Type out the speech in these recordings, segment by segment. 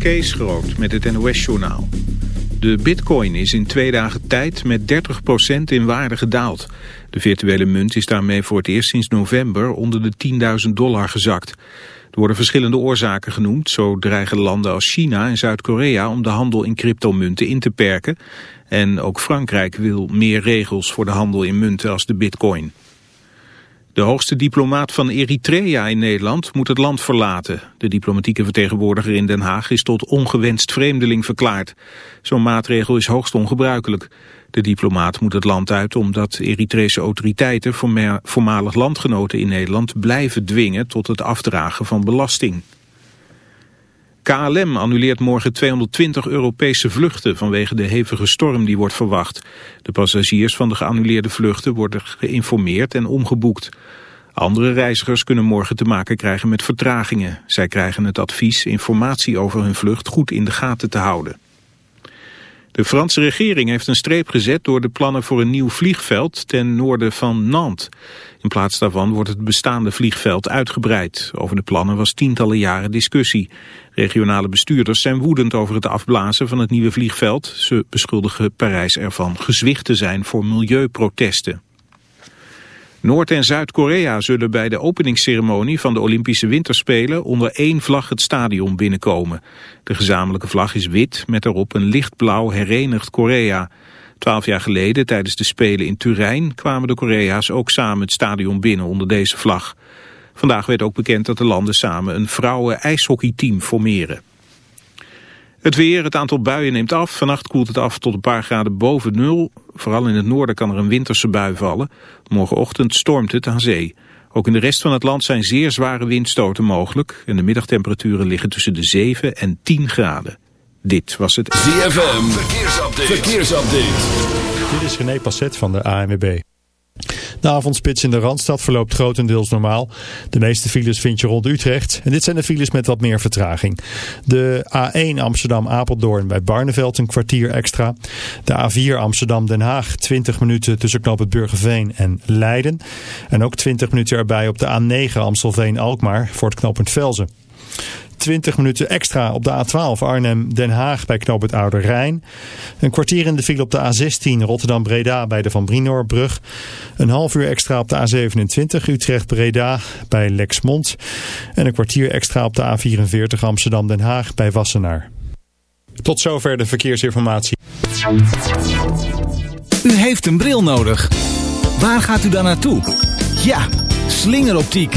Kees Groot met het NOS-journaal. De bitcoin is in twee dagen tijd met 30% in waarde gedaald. De virtuele munt is daarmee voor het eerst sinds november onder de 10.000 dollar gezakt. Er worden verschillende oorzaken genoemd. Zo dreigen landen als China en Zuid-Korea om de handel in cryptomunten in te perken. En ook Frankrijk wil meer regels voor de handel in munten als de bitcoin. De hoogste diplomaat van Eritrea in Nederland moet het land verlaten. De diplomatieke vertegenwoordiger in Den Haag is tot ongewenst vreemdeling verklaard. Zo'n maatregel is hoogst ongebruikelijk. De diplomaat moet het land uit omdat Eritrese autoriteiten voormalig landgenoten in Nederland blijven dwingen tot het afdragen van belasting. KLM annuleert morgen 220 Europese vluchten vanwege de hevige storm die wordt verwacht. De passagiers van de geannuleerde vluchten worden geïnformeerd en omgeboekt. Andere reizigers kunnen morgen te maken krijgen met vertragingen. Zij krijgen het advies informatie over hun vlucht goed in de gaten te houden. De Franse regering heeft een streep gezet door de plannen voor een nieuw vliegveld ten noorden van Nantes. In plaats daarvan wordt het bestaande vliegveld uitgebreid. Over de plannen was tientallen jaren discussie. Regionale bestuurders zijn woedend over het afblazen van het nieuwe vliegveld. Ze beschuldigen Parijs ervan gezwicht te zijn voor milieuprotesten. Noord- en Zuid-Korea zullen bij de openingsceremonie van de Olympische Winterspelen onder één vlag het stadion binnenkomen. De gezamenlijke vlag is wit met erop een lichtblauw herenigd Korea. Twaalf jaar geleden, tijdens de Spelen in Turijn, kwamen de Korea's ook samen het stadion binnen onder deze vlag. Vandaag werd ook bekend dat de landen samen een vrouwen-ijshockeyteam formeren. Het weer, het aantal buien neemt af. Vannacht koelt het af tot een paar graden boven nul. Vooral in het noorden kan er een winterse bui vallen. Morgenochtend stormt het aan zee. Ook in de rest van het land zijn zeer zware windstoten mogelijk. En de middagtemperaturen liggen tussen de 7 en 10 graden. Dit was het ZFM Verkeersupdate. Verkeersupdate. Dit is René Passet van de ANWB. De avondspits in de Randstad verloopt grotendeels normaal. De meeste files vind je rond Utrecht. En dit zijn de files met wat meer vertraging. De A1 Amsterdam-Apeldoorn bij Barneveld een kwartier extra. De A4 Amsterdam-Den Haag 20 minuten tussen knop het Burgerveen en Leiden. En ook 20 minuten erbij op de A9 Amstelveen-Alkmaar voor het knooppunt Velzen. 20 minuten extra op de A12 Arnhem-Den Haag bij knoop het Oude Rijn. Een kwartier in de file op de A16 Rotterdam-Breda bij de Van Brinoorbrug. Een half uur extra op de A27 Utrecht-Breda bij Lexmond. En een kwartier extra op de A44 Amsterdam-Den Haag bij Wassenaar. Tot zover de verkeersinformatie. U heeft een bril nodig. Waar gaat u dan naartoe? Ja, slingeroptiek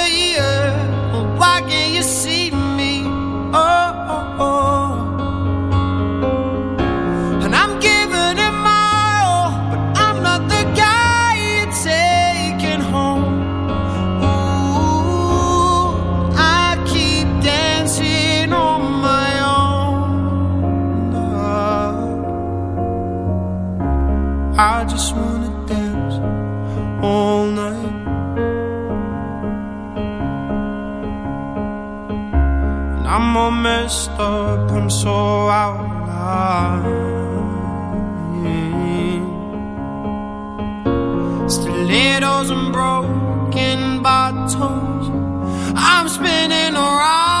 so out of still Yeah. Stilettos and broken bottles. I'm spinning around.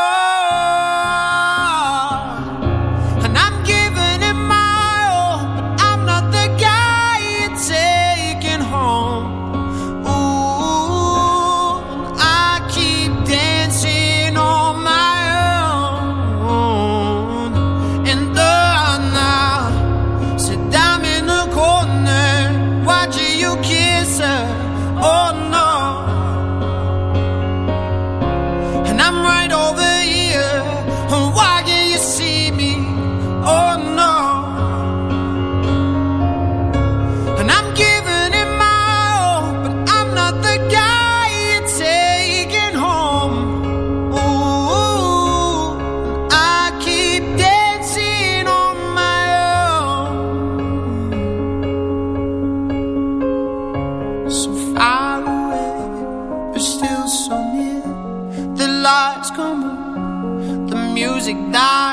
die.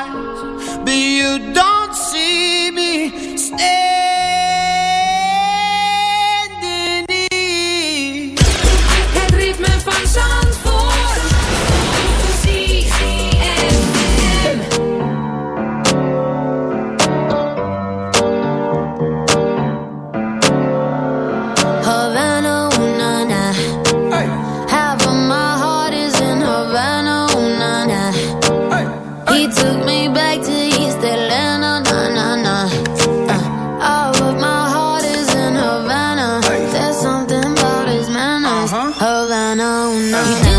no, no. You do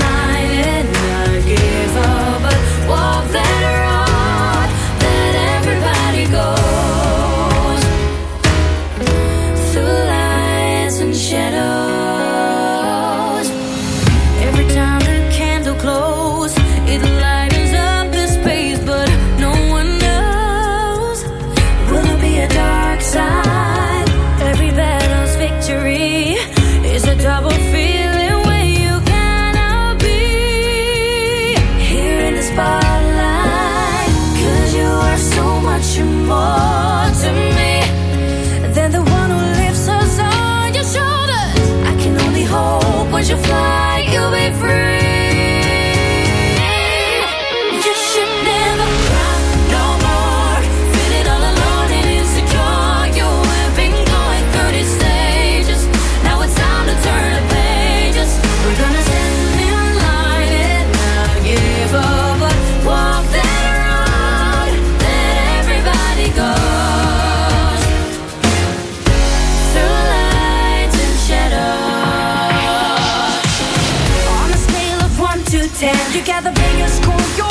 pretend you got the biggest score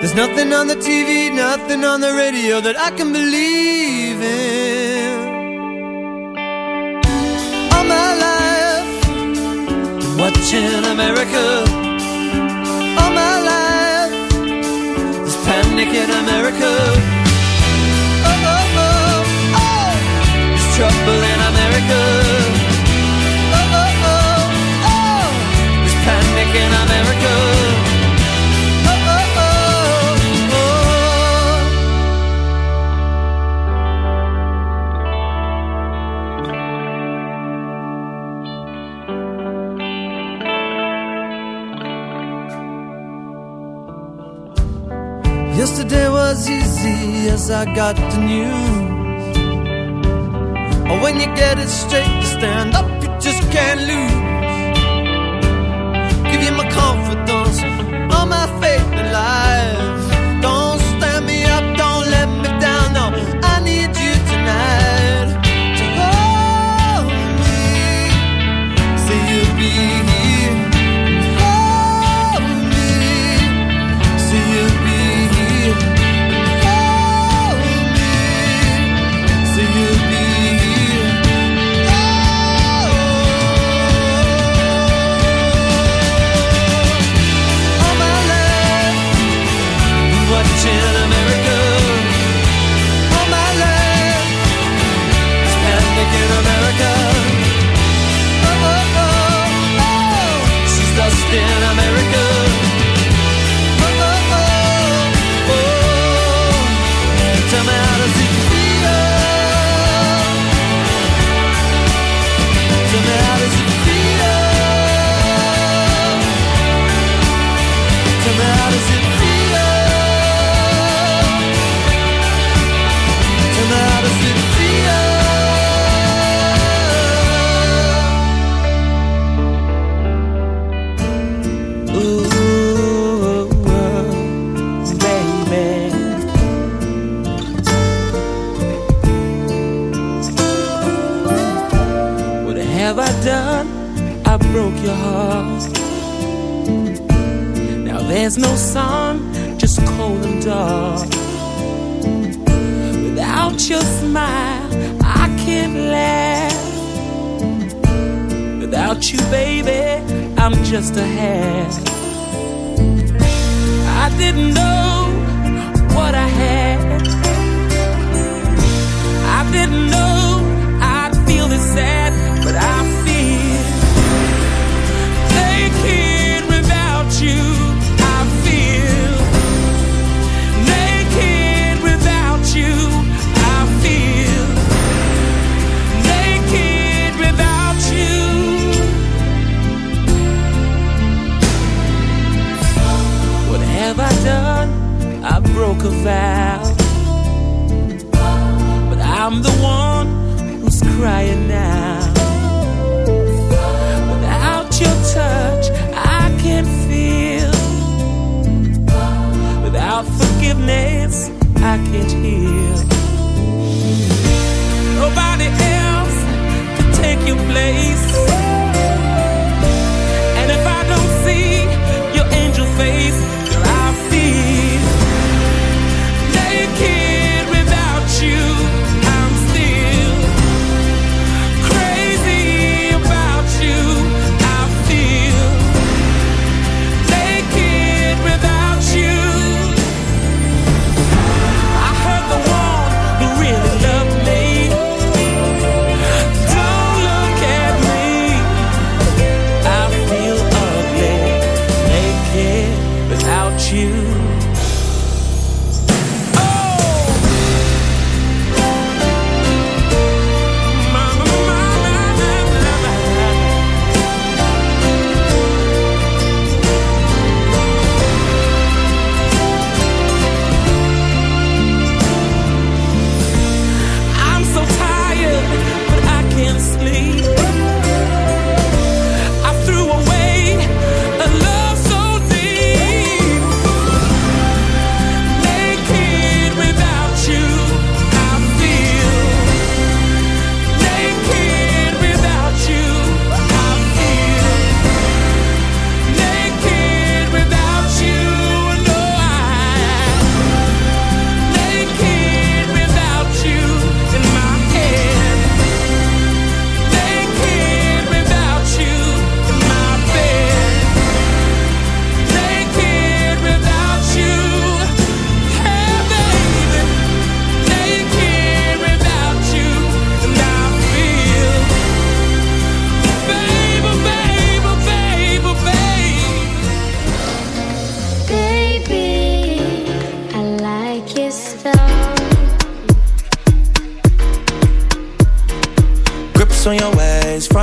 There's nothing on the TV, nothing on the radio that I can believe in. All my life, been watching America. All my life, there's panic in America. Oh, oh, oh, oh, there's trouble in America. Oh, oh, oh, oh, there's panic in America. Easy as I got the news. When you get it straight, you stand up, you just can't lose. Give you my confidence, Can't heal. Nobody else can take your place.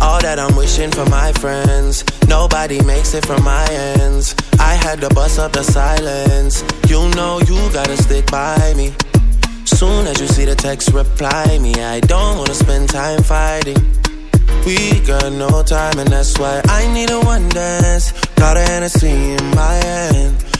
All that I'm wishing for my friends. Nobody makes it from my ends. I had to bust up the silence. You know you gotta stick by me. Soon as you see the text, reply me. I don't wanna spend time fighting. We got no time, and that's why I need a one dance. Got a Hennessy in my hand.